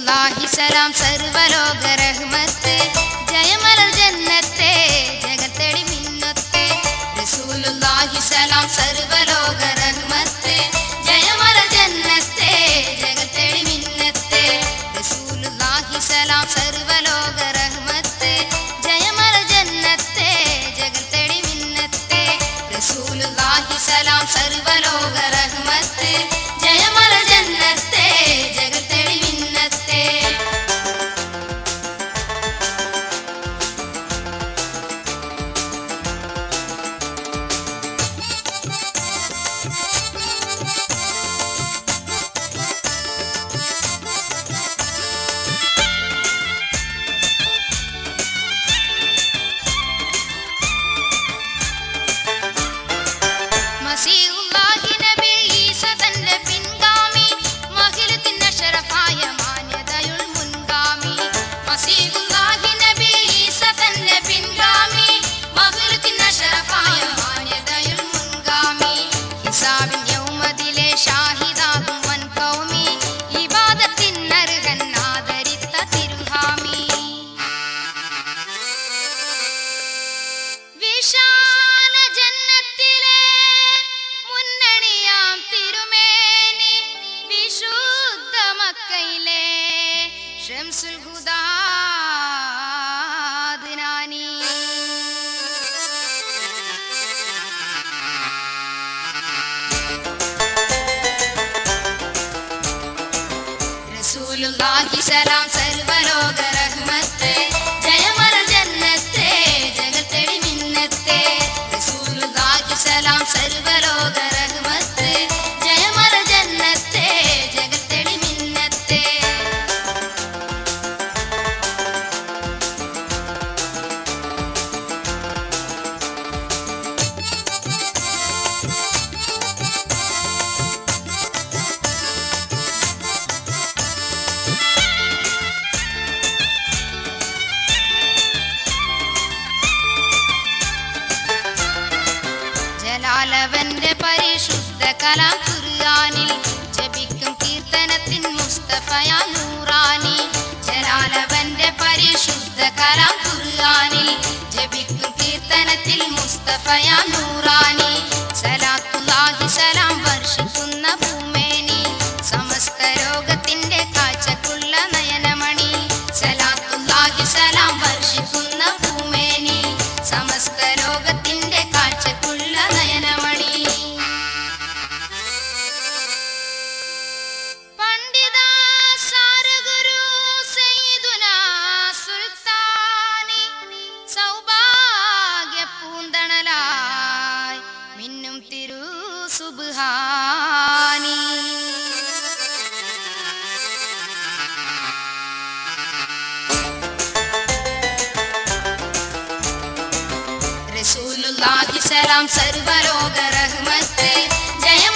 റസൂലുല്ലാഹി സലാം സർവലോക റഹ്മത്ത്. ജയമല ജന്നത്തെ ജഗത്തടി മിന്നത്തെ. റസൂലുല്ലാഹി സലാം बाकी सलाम सर्वरोग ലാലവന്റെ പരിശുദ്ധ കലാം കുർആാനിൽ ജപിക്കും കീർത്തനത്തിൻ മുസ്തഫയ നൂറാനി. ജലാലവന്റെ പരിശുദ്ധ കലാം കുർആാനിൽ ജപിക്കും കീർത്തനത്തിൽ മുസ്തഫയ നൂറാനി. जय